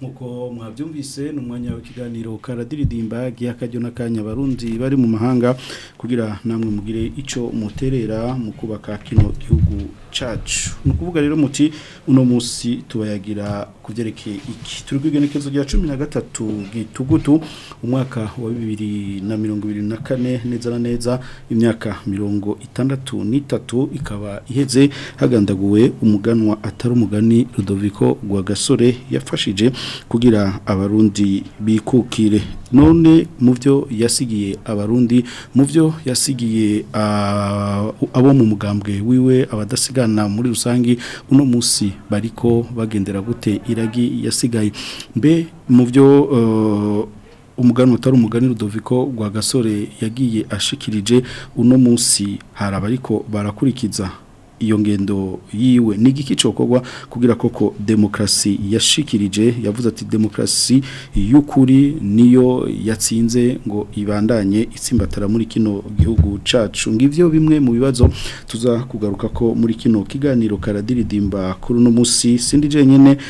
nk'uko mwabyumvise ni umwanya w'ikiganiro karadiridimba giha na n'akanya bari mu mahanga kugira namwe mugire icyo muterera mu kubaka kino gihugu cacu ni ukuvuga rero muti uno munsi tubayagira ku byerekeye iki turi kw'igenekezo rya cumi na gatatu bw'itugutu umwaka wa bibiri na mirongo ibiri na kane neza na neza imyaka mirongo itandatu n'itatu ikaba iheze hagandaguwe umuganwa atari umugani rudoviko rwa gasore yafashije kugira abarundi bikukire none mu byo yasigiye abarundi mu byo yasigiye abo mu mugambwe wiwe abadasigana muri rusange uno munsi bariko bagendera gute iragi yasigaye mbe mu byo umugani utari umugani rudoviko rwa gasore yagiye ashikirije uno munsi hari abariko barakurikiza iyo ngendo yiwe ni igiki cyokorwa kugira koko demokrasi yashikirije yavuze ati demokrasi y'ukuri niyo yatsinze ngo ibandanye itsimbatara muri kino gihugu cacu ngibyo bimwe mu bibazo tuza kugaruka ko muri kino kiganiro karadiridimba kuri uno munsi sindi jenyine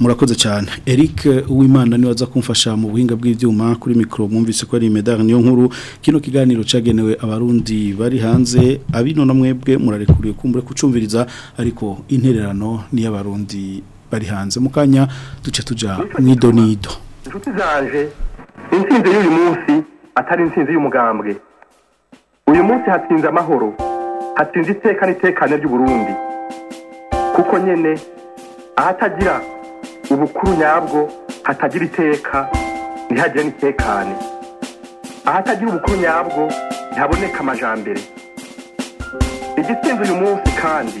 murakoze cyane eric uwimana niwe aza kumfasha mu buhinga bw'ibyuma kuri micro mwumvise ko ari imidari niyo nkuru kino kiganiro cyagenewe abarundi bari hanze abino na mwebwe murarekuriye kumbure kucumviriza ariko intererano n'iy'abarundi bari hanze mukanya duce tujya mu idonido inshuti zanje intsinzi y'uyu munsi atari insinzi y'umugambwe uyu munsi hatsinze amahoro hatsinze iteka n'itekane Burundi kuko nyine ahatagira ubukuru nyabwo hatagira iteka ntihagire n'itekane ahatagira ubukuru nyabwo ntihaboneka amajambere igitsinze uyu munsi kandi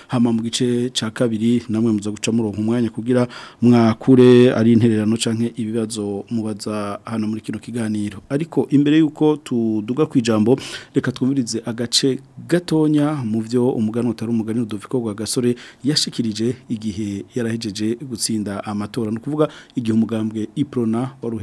hama mu gice cya kabiri namwe muza guca murongo umwanya kugira mwakure ari intererano cyangwa ibibazo mubaza hano muri kino kiganiro ariko imbere y'uko tuduga ku ijambo reka twumvirize agace gatonya mu byo umuganwa utari umugani udufiko gasore yashikirije igihe yarahejeje gutsinda amatora ni ukuvuga igihe igihe umugambwe iprona wari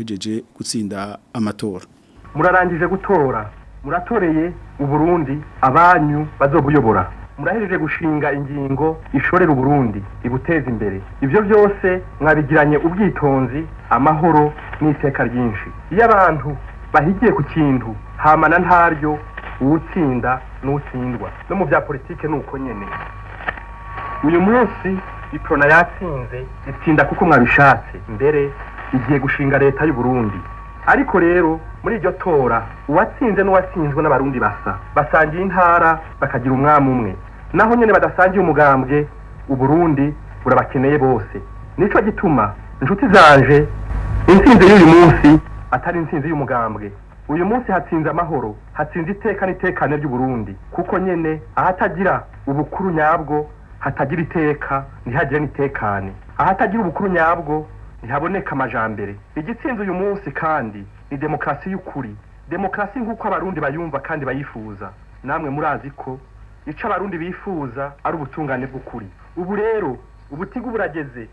gutsinda amatora murarangije gutora muratoreye uburundi abanyu bazobuyobora murahejeje gushinga ingingo ishorera uburundi ibuteza imbere ibyo byose mwabigiranye ubwitonzi amahoro n'iteka ryinshi iyo abantu bahigiye ku kintu hamana ntaryo uwutsinda n'utsindwa no mu bya politiki ni uko nyine uyu munsi iprona yatsinze itsinda kuko mwabishatse mbere igiye gushinga leta y'u Burundi ariko rero muri iryo tora uwatsinze n'uwatsinzwe n'abarundi basa basangiye intara bakagira umwami umwe naho nyine badasangiye umugambwe u uburundi burabakeneye bose nicyo gituma inshuti zanje intsinzi y'uyu munsi atari intsinzi y'umugambwe uyu munsi hatsinze amahoro hatsinze iteka n'itekane ry'uburundi kuko nyine ahatagira ubukuru nyabwo hatagira iteka ntihagire n'itekane ahatagira ubukuru nyabwo ntihaboneka amajambere igitsinze uyu munsi kandi ni demokarasi y'ukuri demokarasi nk'uko abarundi bayumva kandi bayifuza namwe murazi ko icyo abarundi bifuza ari ubutungane bw'ukuri ubu rero ubutigu burageze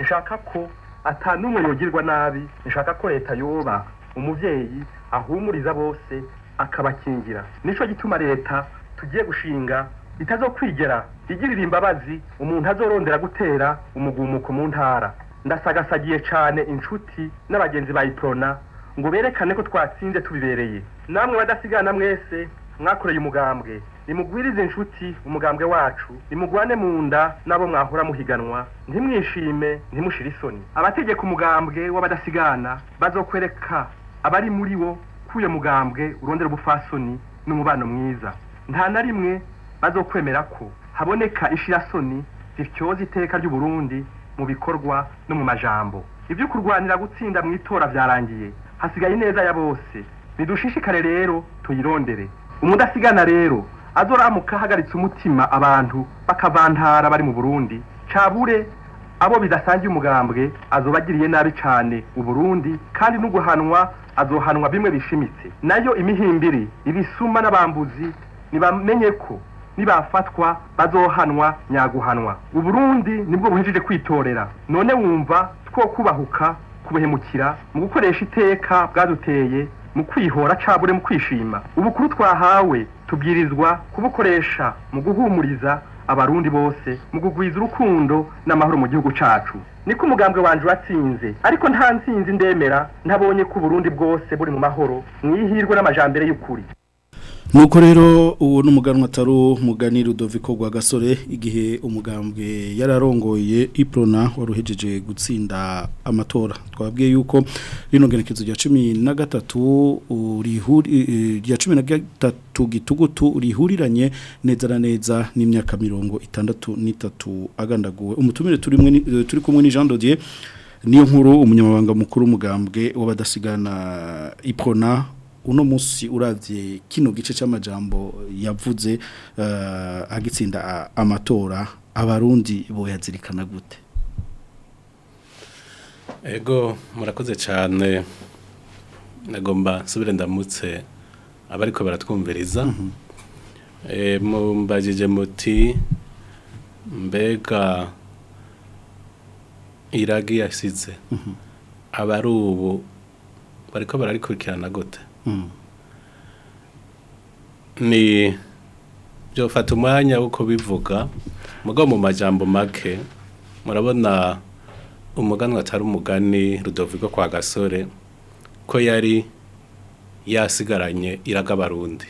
nshaka ko atanumwe yogirwa nabi nshaka ko leta yoba umubyeyi ahumuriza bose akabakingira nicyo gituma leta tugiye gushinga ritazokwigera igirira imbabazi umuntu azorondera gutera umugumuko mu ntara ndasagasagiye cyane inshuti n'abagenzi ba bayiporona ngo berekane ko twatsinze tubibereye namwe badasigana mwese mwakoreye umugambwe nimugwirize inshuti umugambwe wacu nimugwane mu nda n'abo mwahora muhiganwa ntimwishime ntimushire isoni abategeka umugambwe w'abadasigana bazokwereka abari muri wo ko uyu mugambwe urondera ubupfasoni n'umubano mwiza nta na rimwe bazokwemera ko haboneka inshirasoni zityoza iteka ry'u Burundi mu bikorwa no mu majambo ibyo kurwanira gutsinda mu itora byarangiye hasigaye neza ya bose nidushishikare rero tuyirondere umudasigana rero azoramuka ahagaritse umutima abantu bakavantara bari mu burundi cabure abo bidasangiye umugambwe azobagiriye nabi cane uburundi kandi n'uguhanwa azohanwa bimwe bishimitse nayo imihimbiri ibisuma n'abambuzi nibamenye ko nibafatwa bazohanwa nyaguhanwa uburundi nibwo buhejeje kwitorera none wumva two kubahuka kubuhemukira mu gukoresha iteka bwaduteye mu kwihora cabure mu kwishima ubukuru twahawe tubwirizwa kubukoresha mu guhumuriza abarundi bose mu kugwiza urukundo n'amahoro mu gihugu cacu niko umugambwe wanje watsinze ariko nta ntsinzi ndemera ntabonye ko uburundi bwose buri mu mahoro mwihirwe n'amajambere y'ukuri nuko rero uwo ni umuganwa atari umugani Rudoviko rwa gasore igihe umugambwe yararongoye iprona waruhejeje gutsinda amatora twabwiye yuko rino genekezo rya cumi na gatatu rya cumi na gatatu gitugutu rihuriranye neza na neza n'imyaka mirongo itandatu n'itatu agandaguwe umutumire turi kumwe ni jean dodier niyo nkuru umunyamabanga mukuru w'umugambwe w'abadasigana iprona uno munsi urabye kino gice cy'amajambo yavuze eh, agitsinda amatora abarundi boyazirikana gute ego murakoze cyane nagomba subire ndamutse abariko baratwumviriza mhm. eh, mumbagije muti mbega iragi yasize mhm. abari ubu bariko bararikurikirana gute ni byofata umwanya wo bivuga mugo mu majambo make murabona umuganwa atari umugani rudovigo kwa gasore ko yari yasigaranye iraga abarundi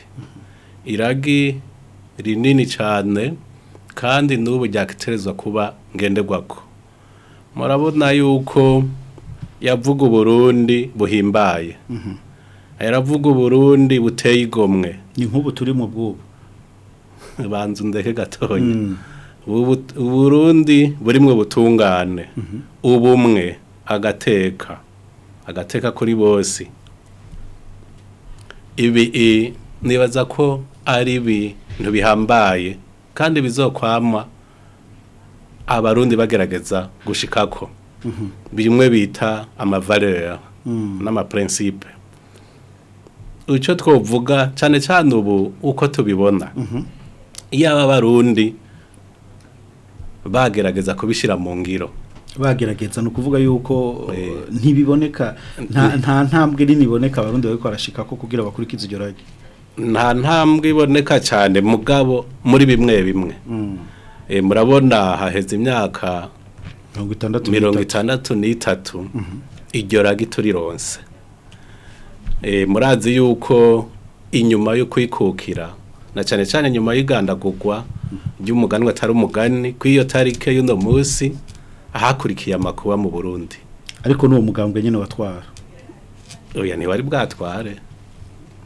iragi rinini cyane kandi n'ubu ryaketerezwa kuba ngenderwako murabona yuko yavuga uburundi buhimbaye mhm. aravuga uburundi buteye igomwe ni nk'ubu turi mu bw'ubu banza ndeke gatoya mm. uburundi burimwe butungane mm-hmm. ubumwe agateka agateka kuri bose ibi nibaza ko ari ibintu bihambaye kandi bizokwama abarundi bagerageza gushikako mm-hmm. bimwe bita amavalera mm. n'amaprincipe icyo twavuga cyane cyane ubu uko tubibona mhm. iyo aba barundi bagerageza kubishyira mu ngiro bagerageza ni ukuvuga yuko eh. ntibiboneka nta ntambwe nini iboneka abarundi bari kwarashika ko kugira bakurikize iryo rage nta ntambwe iboneka cyane mugabo muri bimwe bimwe mm. eh, murabona haheze imyaka mirongo itandatu n'itatu mhm. iryo rage turironse Eh, murazi yuko inyuma yo kwikukira na cyane cyane nyuma y'igandagurwa ry'umuganwa atari umugani kw'iyo tarike y'uno munsi ahakurikiye amakuba mu burundi ariko n'uwo mugambwe nyine watwara oya ntiwari bwatware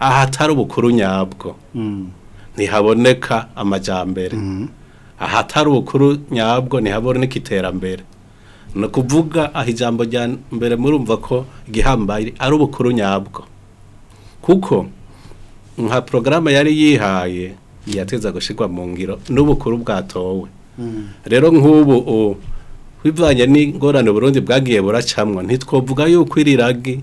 aha hatari ubukuru nyabwo ntihaboneka amajyambere aha hatari ubukuru nyabwo ntihaboneka iterambere ni ukuvuga aho ijambo rya mbere murumva ko igihambaye ari ubukuru nyabwo kuko nka porogaramu yari yihaye yateza gushyirwa mu ngiro n'ubukuru bwatowe hmm. rero nk'ubu wivanye n'ingorane Burundi bwagiye buracamwa ntitwovuga yuko iri indongo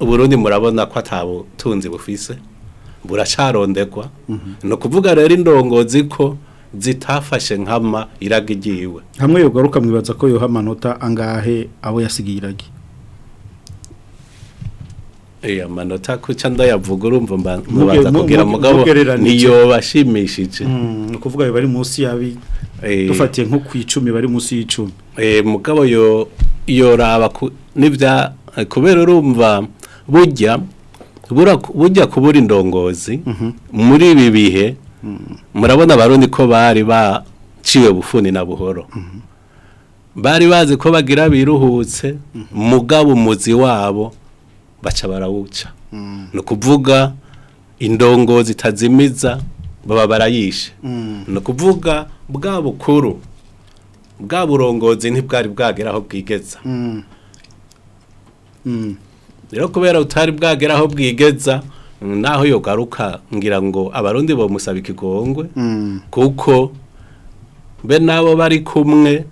uburundi murabona ko atabutunzi bufise buracarondegwa mhm. ni ukuvuga rero indongozi ko zitafashe nkama iraga igiwe hamwe yogaruka mwibaza ko yoha amanota angahe abo yasigiye iragi iyo amanota ku cyanda yavuga urumva mubanza kugira mugabo niyo bashimishije mm, ni ukuvuga biba ari munsi y'abi eh. dufatiye nko ku icumi bari munsi y'icumi Eh, mugabo yoraba n'ibya eh, kubera urumva bujya bujya kubura indongozi mhm. muri ibi bihe murabona abarundi ko bari baciwe bufuni na buhoro mhm. bari bazi ko bagira biruhutse mhm. mugabo umuzi wabo baca barawuca mm. ni ukuvuga indongozi itazimiza baba barayishe mm. ni ukuvuga bwa bukuru bwa burongozi ntibwari bwagera aho bwigeza mm. Mm. rero kubera utari bwagera aho bwigeza naho yogaruka ngira ngo abarundi bamusaba ikigongwe mm. kuko be nabo bari kumwe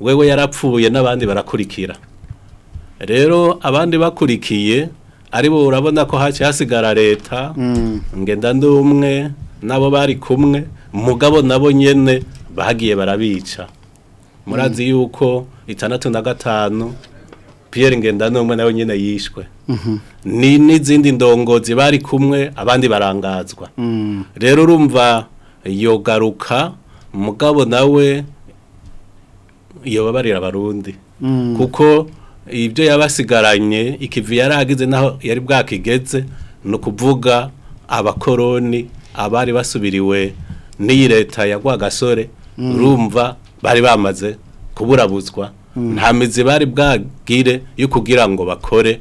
wewe yarapfuye n'abandi barakurikira rero abandi bakurikiye aribo urabona ko haciye hasigara leta ngenda ndi umwe nabo bari kumwe mugabo nabo nyene bagiye barabica murazi mm-hmm. yuko itandatu na gatanu Pierre ngendano umwe nawe nyine yishwe mm-hmm. ni n'izindi ndongozi bari kumwe abandi barangazwa mm. rero urumva yogaruka mugabo nawe yobabarira abarundi mm. kuko ibyo yabasigaranye ikivi yari agize naho yari bwakigeze ni kuvuga abakoroni abari basubiriwe n'iyi leta yagwa rwagasore mm. urumva bari bamaze kuburabuzwa mm. nta mizi bari bwagire yo kugira ngo bakore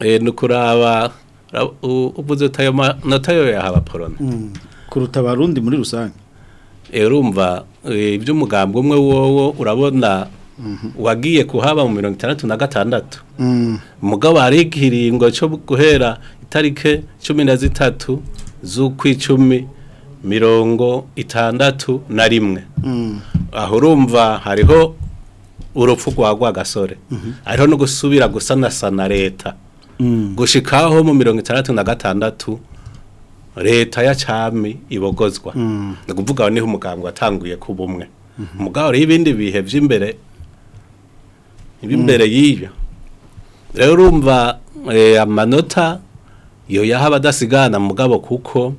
eh, ni ukuraba uvuze utayo manota yo yaha abaporona mm. kuruta abarundi muri rusange eh, urumva eh, iby'umugambi umwe wowo urabona mhm. wagiye kuhaba mu mirongo itandatu na gatandatu mm. mugabo hari cyo guhera itarike cumi na zitatu z'ukw'icumi mirongo itandatu na rimwe mm. aho urumva hariho urupfu rwa rwagasore mhm. ariho no gusubira gusanasana leta mm. gushikaho mu mirongo itandatu na gatandatu leta ya cami ibogozwa mm. ni ukuvuga niho umuganga atanguye kuba umwe mhm. umugabo rero ibindi bihe by'imbere imbere mm. y'iyo rero urumva eh, amanota iyo yahaba abadasigana mugabo kuko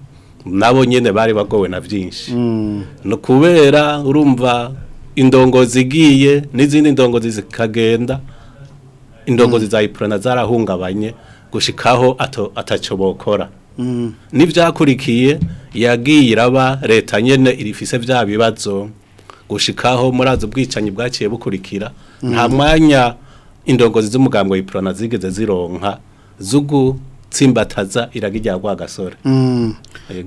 nabo nyine bari bagowe na byinshi mm. ni kubera urumva indongo zigiye n'izindi ndongozi zikagenda indongozi za zizayipurana zarahungabanye gushikaho atacyo bokora n'ibyakurikiye yagiye iraba leta nyine irifise bya bibazo gushikaho murazi ubwicanyi bwaciye bukurikira nta mm. mwanya indongozi z'umugambi wa zigeze zironka zo gutsimbataza iragijya gasore mm.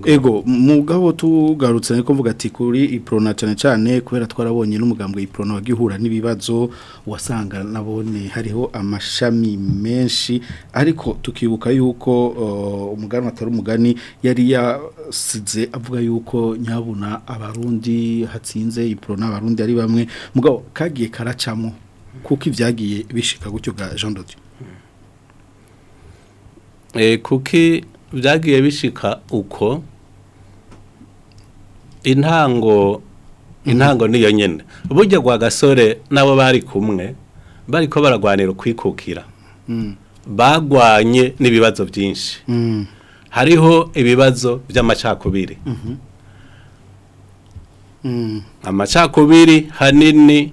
ego mugabo tugarutse ariko mvuga ati kuri iprona cyane cyane kubera twarabonye n'umugambwe iprona wagihura n'ibibazo wasanga nabone hariho amashami menshi ariko tukibuka yuko uh, umugani atari umugani yari yasize avuga yuko nyabuna abarundi hatsinze iprona abarundi ari bamwe mugabo kagiye karacamo kuko ibyagiye bishika gutyo ga Jean Dodi eh kuki byagiye bishika uko intango intango niyo nyine burya gwa gasore nabo bari kumwe bari ko baragwanira kwikukira mm. bagwanye n'ibibazo byinshi mm. hariho ibibazo by'amacakubiri mm-hmm. mm. amacakubiri hanini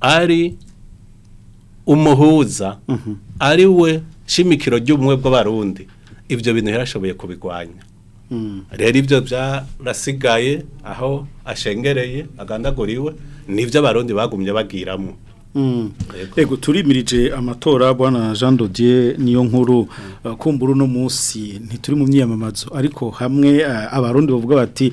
ari umuhuza mhm. ari we shimikiro ry'ubumwe bw'abarundi ibyo bintu yarashoboye kubigwanya mm. rero ibyo byarasigaye aho ashengereye agandaguriwe nibyo abarundi bagumye bagiramo yego mm. turimirije amatora bwana jean dodier niyo nkuru mm. uh, kumburu uno munsi ntituri mu myiyamamazo ariko hamwe uh, abarundi bavuga bati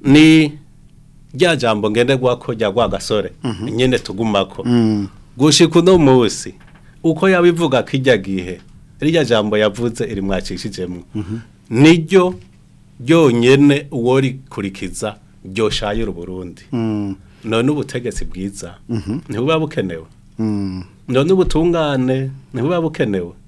ni rya jambo ngenderwa ko rya gasore mm-hmm. nyine tugumako mm. gushika uno munsi uko yabivuga ko ijya gihe rya jambo yavuze iri mwacishijemo mm-hmm. niryo ryonyine uwo rikurikiza ryoshayura uburundi mm. none ubutegetsi bwiza mm-hmm. ntibuba bukenewe none ubutungane ntibuba bukenewe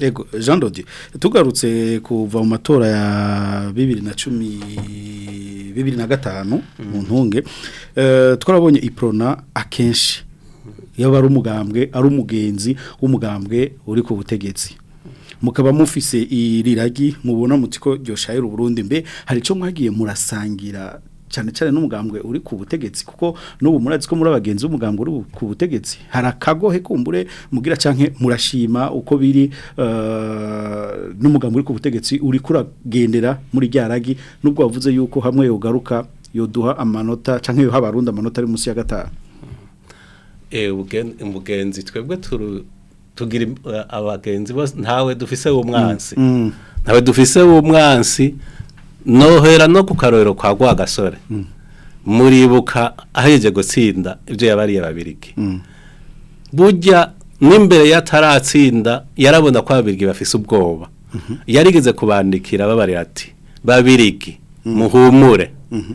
Ego Jean Lodi tugarutse kuva mu matora ya bibiri na cumi bibiri na gatanu mu ntunge eh, twarabonye iprona akenshi yaba ari umugambwe ari umugenzi w'umugambwe uri ku butegetsi mukaba mufise iriragi mubona mutiko ryoshayira burundi mbe hari ico mwagiye murasangira cyane cyane n'umugambwe uri ku butegetsi kuko n'ubu murazi ko muri abagenzi b'umugambwe uri ku butegetsi hari kumbure mugira cyane murashima uko biri eh, n'umugambwe uri ku butegetsi uri kuragendera muri ragi nubwo wavuze yuko hamwe yogaruka yoduha amanota cyangwa yoha abarundi amanota ari munsi ya gatanu eh, umugenzi twebwe tugira eh, abagenzi bose ntawe dufise uwo mwansi mm, mm. ntawe dufise uwo mwansi nohera no ku karorero kwa gasore mm. muribuka aheje gutsinda ibyo yabariye babirigi mm. burya n'imbere yataratsinda yarabona ko ababirigi bafise ubwoba mhm. yarigeze kubandikira babarira ati babirigi mm. muhumure mhm.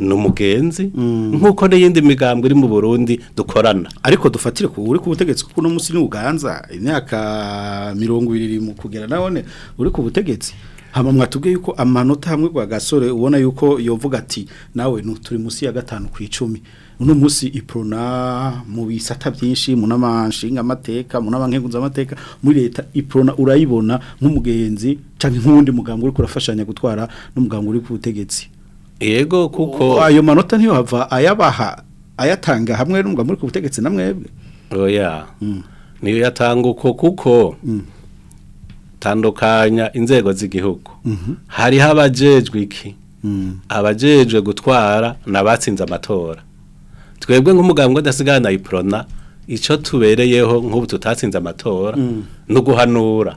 numugenzi mm. nk'uko n'iyindi migambwe iri mu burundi dukorana ariko dufatire ku uri ku butegetsi kuko uno munsi ni uganza imyaka mirongo irindwi mu kugera naone uri ku butegetsi hano mwatubwiye yuko amanota hamwe kwa gasore ubona yuko yovuga ati nawe turi munsi ya gatanu ku icumi uno munsi iprona mu bisata byinshi mu n'amanshinga amateka mu n'abankenguza amateka muri leta iprona urayibona n’umugenzi cyangwa nk'undi muganga uri kurafashanya gutwara n'umuganga uri ku yego kuko oh, ayo manota ntiyo hava ayabaha ayatanga hamwe n'umuganga uri ku butegetsi na mwebwe oya mm. niyo yatanga uko kuko mm. tandukanya inzego z'igihugu mm-hmm. hariho abajejwe iki mm. abajejwe gutwara nabatsinze amatora twebwe nk'umugambwe udasigara na iprona icyo tubereyeho nk'ubu tutatsinze amatora mm. no guhanura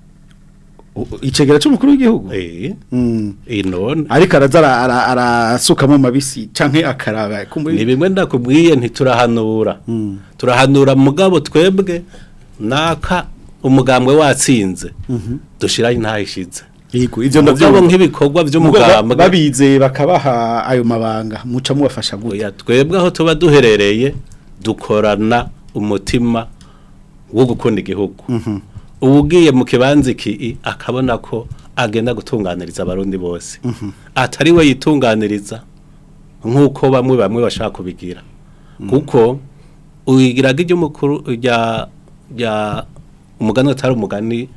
icegera cy'umukuru w'igihugu eh inone hmm. eh, ariko araza arasukamo mabisi canke akaraba ni bimwe ndakubwiye ntiturahanura hmm. turahanura mugabo twebwe naka umugambwe watsinze mhm. dushira intayishize ibyo nabyo nk'ibikorwa by'umugamba babize bakabaha ayo mabanga muca mubafasha gutya twebwe aho tuba duherereye dukorana umutima wo gukunda igihugu mhm. ugiye mu kibanza ki akabona ko agenda gutunganiriza abarundi bose mhm. atari we yitunganiriza nk'uko bamwe bamwe bashaka kubigira mhm. kuko uyigiraga iby'umukuru rya umugani utari umugani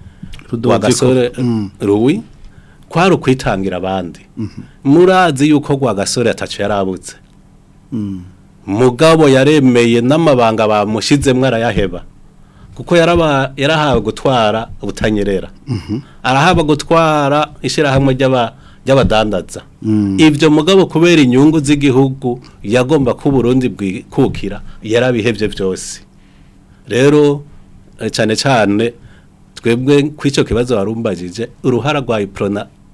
rwagasore mm. ruwi kwari ukwitangira abandi mm-hmm. murazi yuko rwagasore atacu yarabutse mm. mugabo yaremeye n'amabanga bamushyizemo arayaheba kuko yarahawe gutwara ubutanyerera mm-hmm. arahaba gutwara ishyirahamwe ry'abadandaza mm. ibyo mugabo kubera inyungu z'igihugu yagomba ko Burundi bwikukira yarabihebye byose rero eh, cyane cyane twebwe kw'icyo kibazo warumbajije uruhara rwa iporona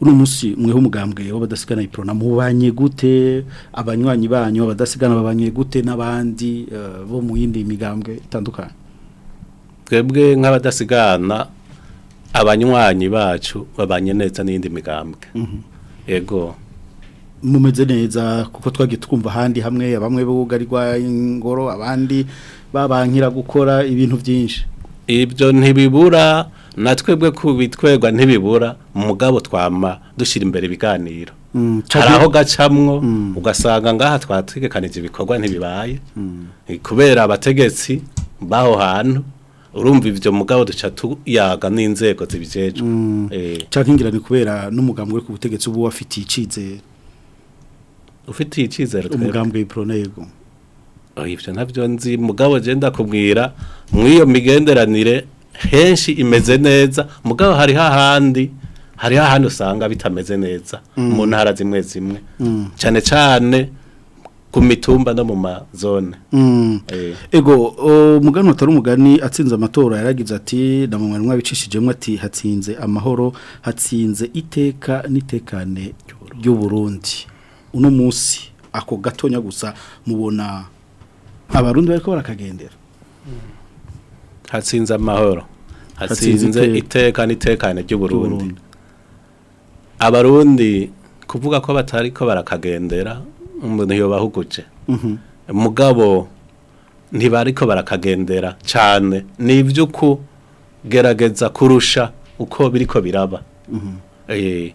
uno munsi mweho umugambwe w'abadasigana iprona mubanye gute abanywanyi banyu abadasigana babanye gute n'abandi eh, bo mu yindi migambwe itandukanye twebwe nk'abadasigana abanywanyi bacu babanye neza n'indi migambwe mhm. yego mumeze neza kuko twagiye twumva ahandi hamwe bamwe bugarirwa ingoro abandi babankira gukora ibintu byinshi ibyo ntibibura na twebwe kubitwegwa ntibibura mugabo twama dushyira imbere ibiganiro mm, hari aho gacamwo mm. ugasanga ngaha twategekanije ibikorwa ntibibaye mm. kubera abategetsi b'aho hantu urumva ibyo mugabo duca tuyaga n'inzego zibijejwe eh. cyangwa ingira ni kubera n'umugambwe ku butegetsi ubu wafitiye icyizere ufitiye icyizere umugambwe y'iporonayego ibyo nabyo nzi mugabo genda kubwira mw'iyo migenderanire henshi imeze neza mugabo hari hahandi hari hahandi usanga bitameze neza mm. mu ntara zimwe zimwe mm. cyane cyane ku mitumba no mu mazone mm. eh. ego umugani utari umugani atsinze amatora yaragize ati na mumwe mwabicishijemo ati hatsinze amahoro hatsinze iteka n'itekane ry'uburundi uno munsi ako gatonya gusa mubona abarundi bari ko barakagendera hatsinze amahoro hatsinze iteka n'itekane ry'uburundi abarundi kuvuga ko batari ko barakagendera umuntu yobahuguje mhm. mugabo ntibariko barakagendera cyane ni iby'uku gerageza kurusha uko ko biraba mhm. eh,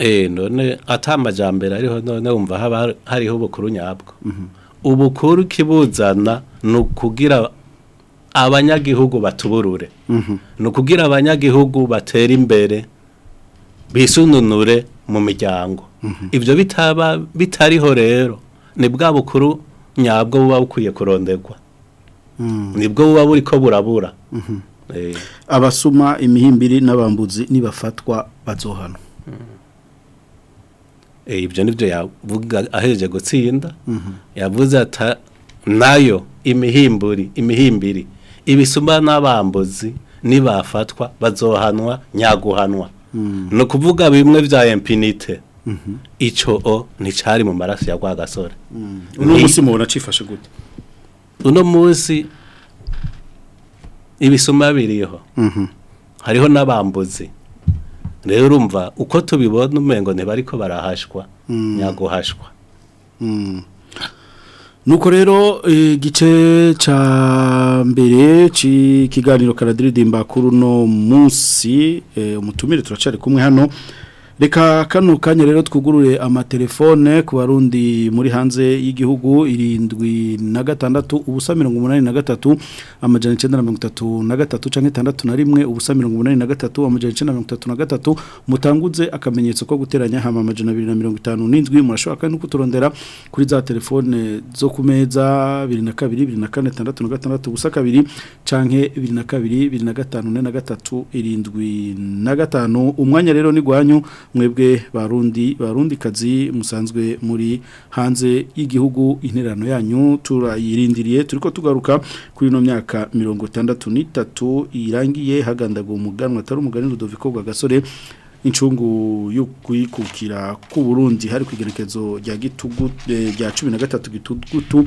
eee eh, none atamajyambere ariho none wumva hariho ubukuru nyabwo mhm. ubukuru kibuzana ni ukugira abanyagihugu batuburure mhm. ni ukugira abanyagihugu batera imbere bisundunure mu miryango mhm. ibyo bitaba bitariho rero ni bwa bukuru nyabwo buba bukwiye kuronderwa mm. nibwo buba buri ko burabura mhm. eh. abasuma imihimbiri n'abambuzi nibafatwa bazohano mm. eh, ibyo nibyo yavuga ahereje gutsinda mhm. yavuze ata nayo imihimburi imihimbiri ibisuma n'abambuzi nibafatwa bazohanwa nyaguhanwa Mm-hmm. ni ukuvuga bimwe bya empinite mm-hmm. icyo o nticyari mu maraso ya rwagasore mm-hmm. uno munsi mubona acifashe gute uno munsi ibisuma biriho hariho n'abambuzi rero urumva uko tubibona umengo ngo ntibari ko barahashwa mm. nyaguhashwa mm. nuko rero igice e, cya mbere cy'ikiganiro karadiridimba kuri no munsi umutumire e, turacari kumwe hano reka kano kanya rero twugurure amatelefone ku barundi muri hanze y'igihugu irindwi na gatandatu ubusa umunani na gatatu amajana icyenda na mirongo itatu na gatatu cyangwa itandatu na rimwe ubusa umunani na gatatu amajana icyenda na gatatu mutanguze akamenyetso ko guteranya hama amajana abiri na mirongo itanu n'indwi murashobora kandi no kuturondera kuri za telefone zo kumeza meza bibiri na kabiri bibiri na kane itandatu na gatandatu ubusa kabiri cyangwa bibiri na kabiri bibiri na gatanu na gatatu irindwi na gatanu umwanya rero ni gwanyu mwebwe barundi barundi kazi musanzwe muri hanze y'igihugu interano yanyu turayirindiriye turiko tugaruka kuri no myaka 63 irangiye hagandaga umuganwa atari umugani Rudoviko gasore incungu yo kwikukira ku Burundi hari kwigerekezo rya gitugu eh, rya 13 gitugutu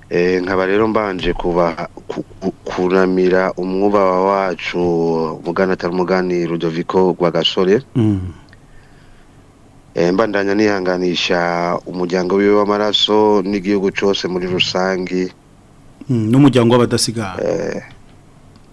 eh, nkaba rero mbanje kuba kunamira umwuba wacu mugana atari umugani rudoviko rwa gasore mm. eh, mbandanya nihanganisha umuryango wiwe w'amaraso n'igihugu cyose muri rusange mm, n'umuryango w'abadasigana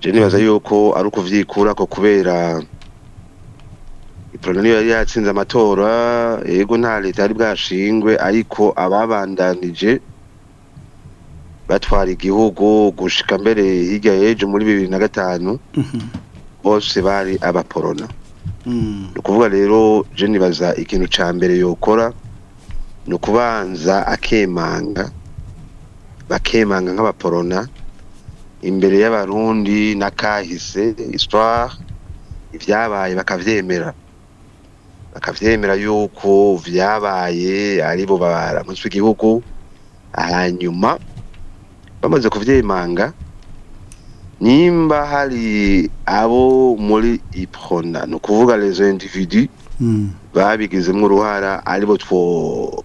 je nibaza yuko ari ukuvyikura ko kubera iprona niyo yari yatsinze amatora yego nta leta yari bwashingwe ariko ababandanije batwara igihugu gushika mbere hirya yejo muri bibiri na gatanu mhm. bose bari abaporona mm. ni ukuvuga rero je nibaza ikintu cya mbere yokora ni ukubanza akemanga bakemanga nk'abaporona imbere y'abarundi n'akahise histoire ibyabaye bakabyemera bakabyemera yuko vyabaye aribo baramutse igihugu hanyuma bamaze kuvyemanga nimba hari abo muri iprona ni ukuvuga les individus hmm. babigizemo uruhara aribo two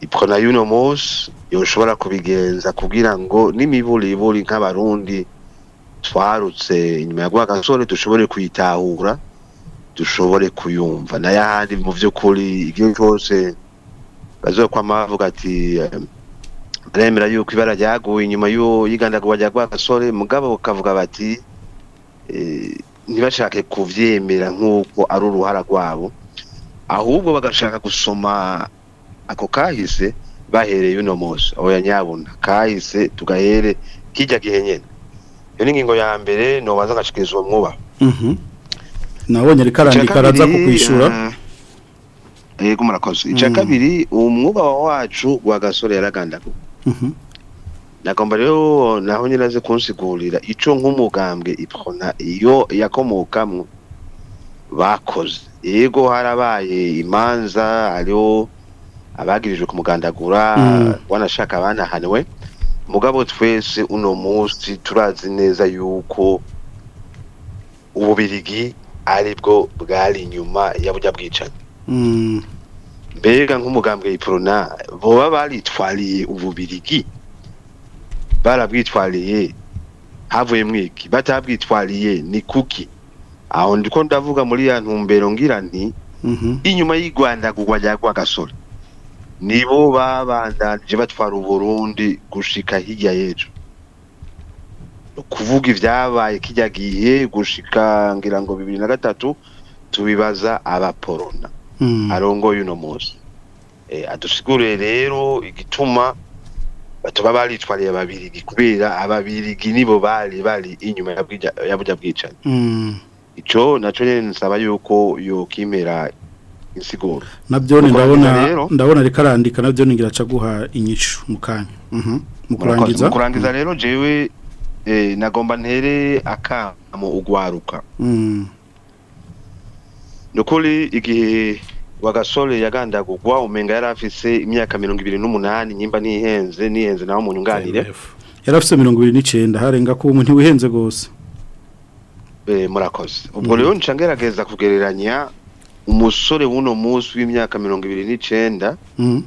ipfona y'uno munsi yoshobora kubigenza kugira ngo n'imiburiburi nk'abarundi twarutse inyuma ya rwa gasore dushobore kuyitahura dushobore kuyumva nayo ahandi mu by'ukuri igihe cyose bazokwama bavuga ati baremera yuko ibara ryaguye inyuma y'igandagurwa rya rwa gasore mugabo bakavuga bati eh, ntibashake kubyemera nk'uko ari uruhara rwabo ahubwo bagashaka gusoma ako kahise bahereye uno munsi aho yanyabona kahise tugahere kijya gihe nyine iyo ni ingingo ya mbere ntubanza agashyikirizwa mwuba mhm. nabonye reka arandika araza kukwishura eh, yego murakoze icya mhm. kabiri uwo mwuba wacu wa gasore yaragandaguwe mhm. nagomba rero naho nyine aze kunsigurira icyo nk'umugambwe ipona iyo yakomokamwo bakoze yego harabaye imanza hariho abagirijwe kumugandagura mm. wanashaka banahanwe mugabo twese uno munsi turazi neza yuko ububirigi aribwo bwari inyuma ya burya bwicanyi mm. mbega nk'umugambwe y'iporona boba baritwariye ububirigi barabwitwariye havuye mwiki batabwitwariye ni kuki aho ndiko ndavuga muri ya ntumbero ngira nti mhm. inyuma y'igwandagurwa rya rwagasore nibo babandanije batwara uburundi gushika hirya y'ejo kuvuga ibyabaye kijya gihe gushika ngira ngo bibiri na gatatu tubibaza abaporona hmm. arongoye uno munsi eh, adusigure rero igituma batuba baritwariye ababirigi kubera ababirigi nibo bari bari inyuma ya burya bwicanyi hmm. icyo naco nyene nsaba yuko yokimera insiguro nabyo ndabona ndabona reka nabyo ningira acaguha inyico mu kanya mhm. mu kurangiza rero mm. jewe eh, nagomba ntere akamo ugwaruka mm. nukuri igihe wagasore yagandagurwa umenga yari afise imyaka mirongo ibiri n'umunani nyimba nihenze nihenze nawe umuntu unganire yari afise mirongo ibiri n'icyenda harenga ko umuntu ntiwihenze rwose eh, murakoze ubwo mm. rero nca ngerageza kugereranya umusore w'uno munsi w'imyaka mirongo ibiri n'icyenda hmm.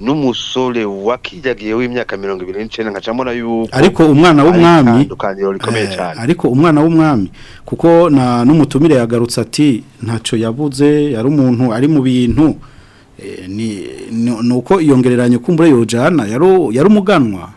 n'umusore wakijagiye w'imyaka mirongo ibiri n'icyenda nka camona yuko ariko umwana w'umwami eh, ariko umwana w'umwami kuko n'umutumire yagarutse ati ntacyo yabuze yari umuntu ari mu bintu eh, ni uko iyo ngereranyo kumbure yojana yari umuganwa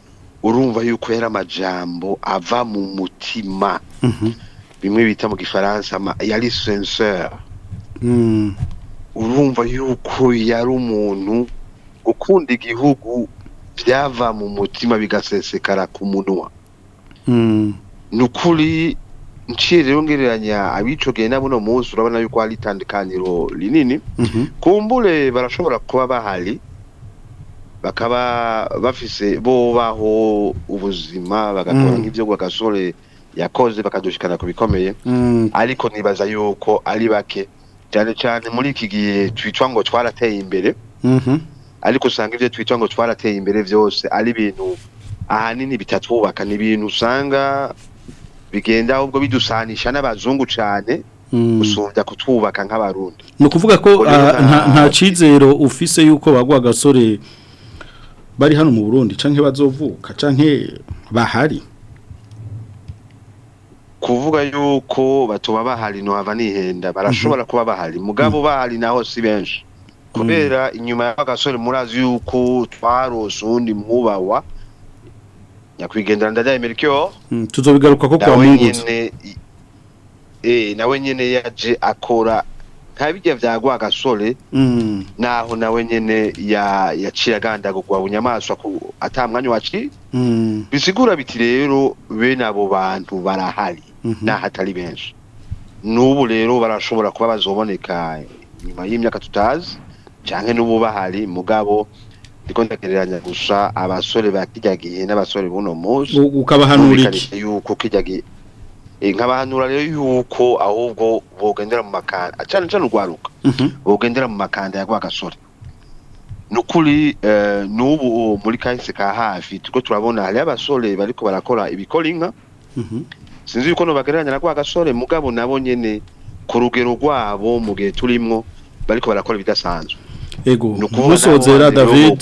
urumva yuko yari amajambo ava mu mutima mhm. bimwe bita mu gifaransa yari senseri mm. urumva yuko yari umuntu ukunda igihugu byava mu mutima bigasesekara ku munwa hmm. ni ukuri nciye rero ngereranya abicogeye na buno munsi urabona yuko hari itandukaniro rinini mhm. kumbure barashobora kuba bahari bakaba bafise bo baho ubuzima bagakora mm. nk'ibyo gasore yakoze bakadushikana ku bikomeye mm. ariko nibaza yuko ari bake cyane cyane muri iki gihe twicwa ngo twarateye imbere mhm. ariko usanga ibyo twita ngo twarateye imbere byose ari ibintu ahanini bitatwubaka ni ibintu usanga bigenda ahubwo bidusanisha n'abazungu cyane gusumbya mm. kutwubaka nk'abarundi ni ukuvuga ko nta cyizero ufise y'uko bagwa agasore bari hano mu burundi cyangwa bazovuka cyangwa bahari kuvuga yuko batuba bahari ntuhava nihenda barashobora mhm. kuba bahari mugabo mm. bahari naho si benshi kubera mm. inyuma y'agasore murazi yuko twarose undi mwubawa nyakwigendera ndajya emerikyo mm, tuzobigaruka ko kwa mwungutse eh, nawe nyene yaje akora nta bijya vyagwa agasore mm. naho nawe nyene yaciye agandagurwa bunyamaso ata mwanya waci bisigura biti rero bene abo bantu barahari mhm. naho atari benshi n'ubu rero barashobora kuba bazoboneka nyuma y'imyaka tutazi cyane n'ubu bahari mugabo ndiko ndagereranya gusa abasore ba kijya gihe n'abasore buno munsi ukabahanura iki yuko kijya gihe eh, nkabahanura rero yuko ahubwo bogendera mu makanda ah, cyane cyane urwaruka mhm. bogendera mu makanda ya gasore nukuri eh, n'ubu oh, muri kahise ka hafi turiko turabona hari abasore bariko barakora ibikora inka mhm. sinzi yuko nobagereranya na gasore mugabo nabo nyene ku rugero rwabo mu gihe turimo bariko barakora ibidasanzwe ego umusozera david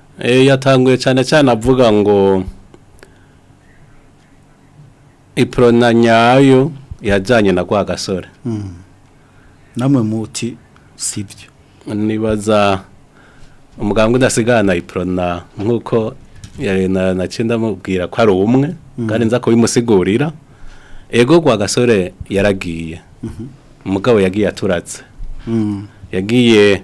eh, yatanguye cyane cyane avuga ngo iporona nyayo yajyanye na kwa gasore mm. namwe muti si nibaza umuganga udasigana iprona nk'uko nacyo ndamubwira ko ari umwe mm-hmm. kandi nza kubimusigurira ego kwa gasore yaragiye mm-hmm. umugabo yagiye aturatse mm. yagiye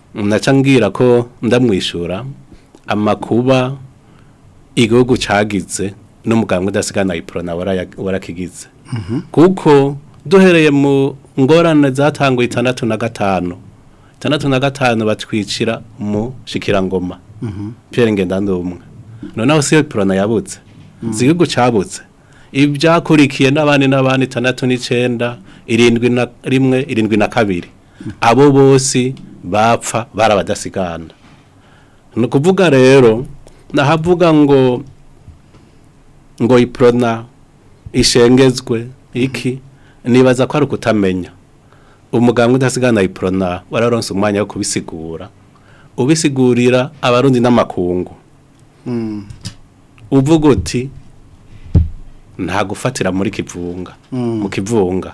naca mbwira ko ndamwishyura amakuba igihugu cyagize n'umuganga na iporona warakigize mm-hmm. kuko duhereye mu ngorane zatanguye itandatu na gatanu itandatu na gatanu batwicira mu shikirangoma mm-hmm. pierre ngendanumwe noneho si iporona yabutse igihugu cyabutse ibyakurikiye n'abane n'abane itandatu n'icyenda irindwi rimwe irindwi na kabiri abo bose bapfa barabadasigana ni kuvuga rero nahavuga ngo ngo iprona ishengezwe iki nibaza ko ari ukutamenya umuganga udasigana iporona wararonse umwanya wo kubisigura ubisigurira abarundi n'amakungu hmm. uvuga uti nta gufatira muri kivunga mm. mu kivunga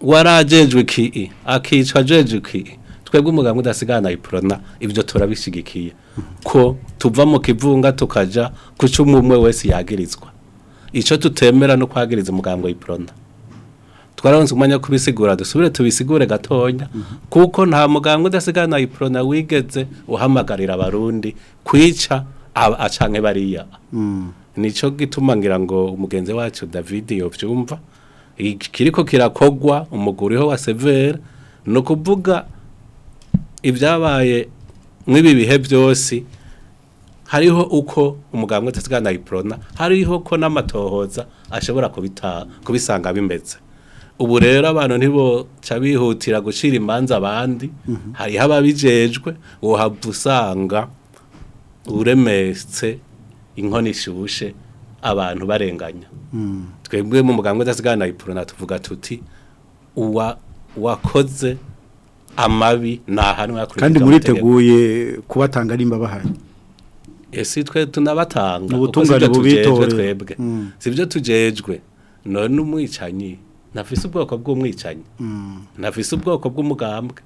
warajejwe ikiyi akicwa ajejwe ikiyi twebwe umuganga udasigana iporona ibyo turabishyigikiye mhm. ko tuva mu kivunga tukajya ku cyuma umwe wese yagirizwa icyo tutemera no kwagiriza umugambi w'ipironi twarabanza umwanya kubisigura dusubire tubisigure gatonya mhm. kuko nta muganga udasigana ipironi wigeze uhamagarira abarundi kwica acanke bariya mm. nicyo gituma ngira ngo umugenzi wacu david yobyumva kiriko kirakogwa umuguriho wa severe ni kuvuga ibyabaye nk'ibi bihe byose hariho uko umuganga utazigana yiporona hariho ko n'amatohoza ashobora kubisanga bimeze ubu rero abantu ntiboca bihutira gucira imanza abandi mhm. hari ababijejwe uhava usanga uremetse inkono ishushe abantu barenganya mm. twebwe mu muganga udasigana iporona tuvuga tuti wakoze amabi ni kandi muriteguye kubatanga nimba bahari ese twe tunabatanga ubutungane bubitore twebwe mm. sibyo tujejwe none umwicanyi ntafise ubwoko bw'umwicanyi mm. ntafise ubwoko bw'umugambwe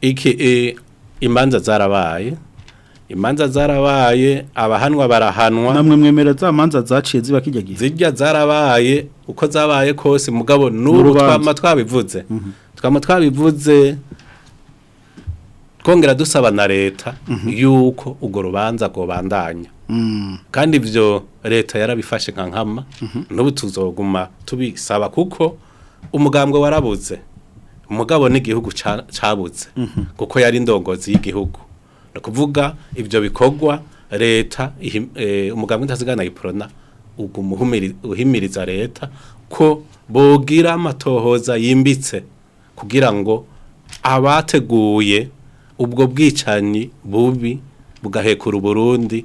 iki eh, imanza zarabaye imanza zarabaye abahanwa barahanwa namwe mwemera za manza zaciye ziba kijya gihe zijya zarabaye uko zabaye kose mugabo n'uru twama twabivuze mhm. twama twabivuze twongera dusaba na leta mhm. yuko urwo rubanza rwobandanya mm. kandi ibyo leta yarabifashe nka nkama mhm. n'ubu tuzoguma tubisaba kuko umugambwe warabuze umugabo n'igihugu cyabuze kuko yari indongozi y'igihugu ni ibyo bikogwa leta e, umugambi utasigana yiporona uhimiriza leta ko bogira amatohoza yimbitse kugira ngo abateguye ubwo bwicanyi bubi bugahekura Burundi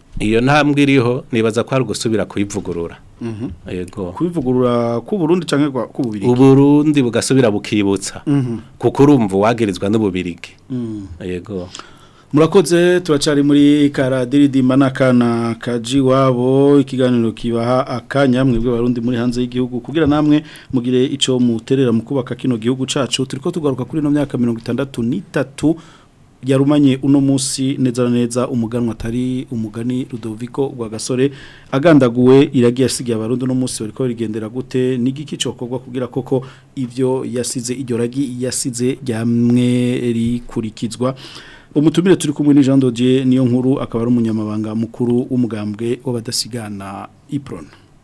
iyo ntambwe iriho nibaza ko hari gusubira kuyivugurura mhm. kubivugurura k'uburundi cyangwa k'ububirigi uburundi bugasubira bukibutsa mhm. kuko urumva wagirizwa n'ububirigi mm. yego murakoze turacari muri karadiridimba n'akana kaji wabo ikiganiro kibaha akanya mwebwe barundi muri hanze y'igihugu kugira namwe mugire ico muterera mu kubaka kino gihugu cacu turiko tugaruka kuri no myaka 63 yarumanye uno munsi neza neza umuganwa atari umugani Rudoviko rwa gasore agandaguwe iragiye asigaye abarundi uno munsi bariko rigendera gute n'igiki cokorwa kugira koko ivyo yasize iryo ragi yasize ryamwe rikurikizwa umutumire turi kumwe ni Jean Dodier niyo nkuru akaba ari umunyamabanga mukuru w'umugambwe w'abadasigana Ipron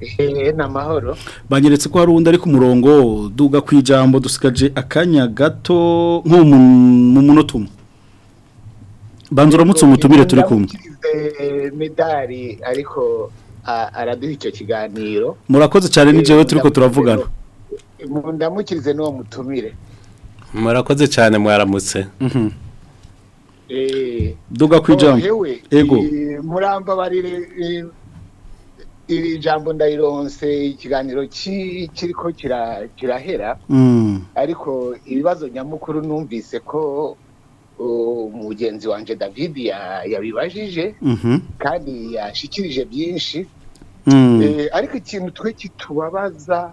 hehe n'amahoro banyeretse ko hari ari ku murongo duga ku ijambo dusigaje akanya gato nko mu munota umwe banza uramutse turi kumwe eh, medali ariko araduha icyo kiganiro murakoze cyane n'igihe turi ko turavugana ndamukirize n'uwo mutumire murakoze cyane mwaramutse mhm. eh, duga ku oh, ego eh, muramba barire iri jambo ndayironse ikiganiro kiriko kirahera mm. ariko ibibazo nyamukuru numvise ko umugenzi wanjye david yabibajije mhm. kandi yashikirije byinshi mm. eh, ariko ikintu twe kitubabaza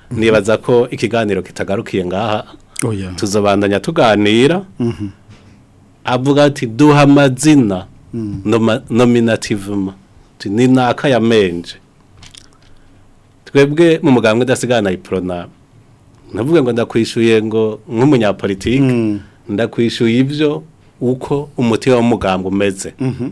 mhm. nibaza ko ikiganiro kitagarukiye ngaha oh, tuzobandanya tuganira mhm. avuga ati duha amazina mm. nominativuma ni naka yamenje twebwe mu muganga udasigana iporoname navuga ngo ndakwishyuye ngo nk'umunyapolitike mm. ndakwishyuye ibyo uko umuti w'umugambwe umeze mm-hmm.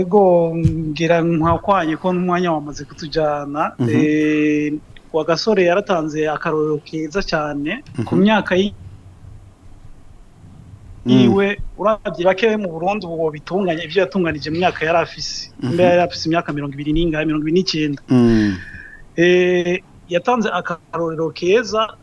ego ngira ntakwanye ko n'umwanya wamaze kutujyana mhm. eh, wa gasore yaratanze akarorero keza cyane mhm. ku myaka mhm. yiwe urabye bake mu burundu ubu bitunganya ibyo yatunganije mu myaka yari afise mbere yari afise imyaka mirongo ibiri n'ingahe mirongo ibiri n'icyenda eh, yatanze akarorero keza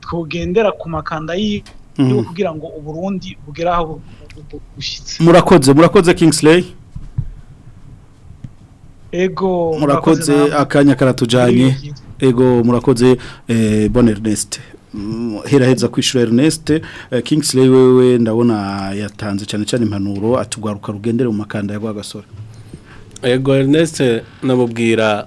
tugendera ku makanda yiwe mm. kugira ngo uburundi bugere aho bushyitse murakoze murakoze Kingsley ego murakoze akanya karatujanye ego murakoze eh, bonne ernest mm, heraheza kwishura Ernest eh, Kingsley wewe ndabona yatanze cyane cyane impanuro atugwaruka rugendere mu makanda ya rwagasore ego Ernest namubwira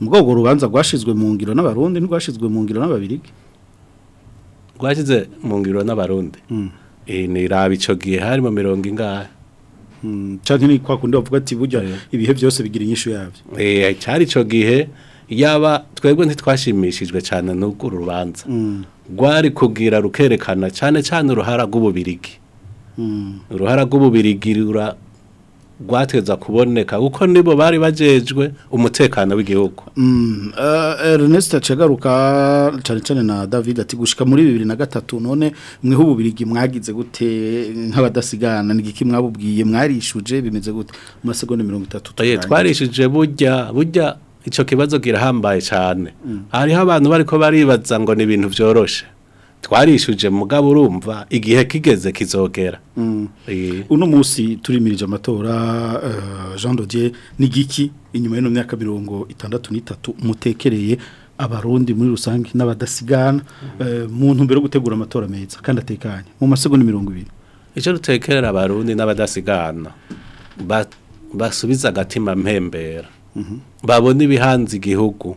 ubwoko rubanza rwashyizwe mu ngiro n'abarundi ntirwashyizwe mu ngiro n'ababirigi rwashyize mu ngiro n'abarundi mm. eh, ni raba icyo gihe harimo mirongo ingahe cyane ni kwa kundi bavuga ati burya eh. ibihe byose bigira inyishu yabyo eh, cyari icyo gihe yaba twebwe ntitwashimishijwe cyane n'urwo rubanza mm. rwari kugira rukerekana cyane cyane uruhara rw'ububirigi mm. uruhara rw'ububirigi rwateza kuboneka kuko nibo bari bajejwe umutekano w'igihugu mm, eh, Ernest Cegaruka cyane cyane na David ati gushika muri 2003 none mwe hububirigi mwagize gute nk'abadasigana n'igiki mwabubwiye mwarishuje bimeze gute mu segonda 33 oye twarishije burya burya ico kibazo kirahambaye cyane mm. hariho abantu bariko baribaza ngo ni ibintu byoroshe twarishuje mugabo urumva igihe kigeze kizogera mm. uno munsi turimirije amatora eh, jean Dodier n'igiki inyuma y'ino myaka mirongo itandatu n'itatu mutekereye abarundi muri rusange n'abadasigana mm. eh, mu ntumbero yo gutegura amatora meza kandi atekanye mu masegonda mirongo ibiri icyo rutekerera abarundi n'abadasigana basubiza agatima mpembera mhm. babona ibihanze igihugu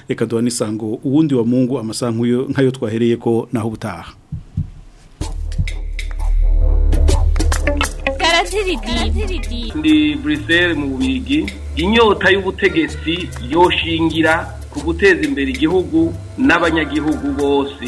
reka duha n'isango uwundi wa mungu amasango nk'ayo twahereye ko naho ubutaha ndi buriseri mu bigi inyota y'ubutegetsi yoshingira ku guteza imbere igihugu n'abanyagihugu bose